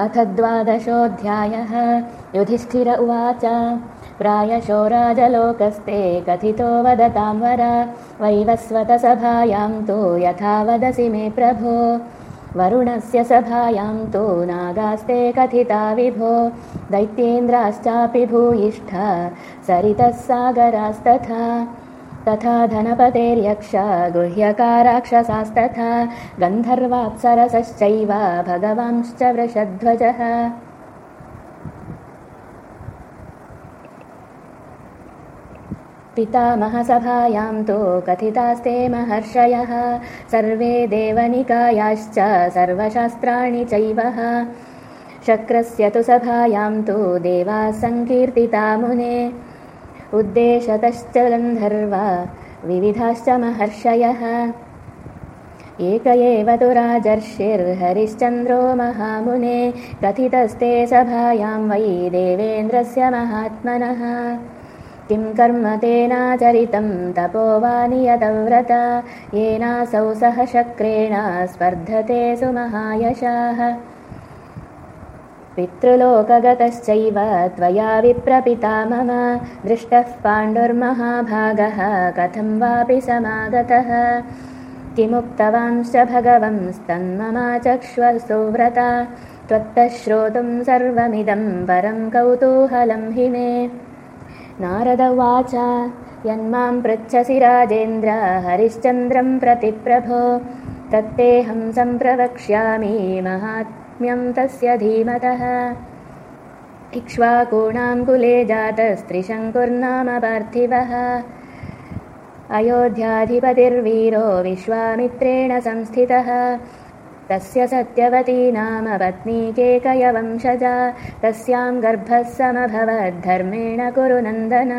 अथ द्वादशोऽध्यायः। युधिष्ठिर उवाच। प्रायशो राजलोकस्ते कथितो वदतां वर। वैवस्वतसभायां तु यथा वदसि मे प्रभो। वरुणस्य सभायां तु नागास्ते कथिता विभो। दैत्येन्द्राश्चापि भूयिष्ठ सरितः सागरास्तथा तथा धनपतेर्यक्ष गुह्यकाराक्षसास्तथा गन्धर्वाप्सरसश्चैव भगवांश्च वृषध्वजः। पितामहसभायां तु कथितास्ते महर्षयः सर्वे देवनिकायाश्च सर्वशास्त्राणि चैव। शक्रस्य तु सभायां तु देवाः सङ्कीर्तिता मुने उद्देशतश्च गन्धर्वा विविधाश्च महर्षयः। एक एव तु राजर्षिर्हरिश्चन्द्रो महामुने कथितस्ते सभायां वै देवेन्द्रस्य महात्मनः। किं कर्म तेनाचरितं तपो वा नियतव्रता येनासौ सह शक्रेण स्पर्धते सुमहायशाः पितृलोकगतश्चैव त्वया विप्रपिता मम दृष्टः पाण्डुर्महाभागः कथं वापि समागतः? किमुक्तवांश्च भगवंस्तन्ममाचक्ष्वसुव्रता त्वत्तः श्रोतुं सर्वमिदं परं कौतूहलं हि मे। नारद उवाच यन्मां पृच्छसि राजेन्द्र हरिश्चन्द्रं प्रतिप्रभो तत्तेऽहं सम्प्रवक्ष्यामि महात् तस्य धीमतः। इक्ष्वाकूणां कुले जातस्त्रिशङ्कुर्नाम पार्थिवः। अयोध्याधिपतिर्वीरो विश्वामित्रेण संस्थितः। तस्य सत्यवती नाम पत्नीकेकयवंशजा तस्यां गर्भः समभवद्धर्मेण कुरु नन्दन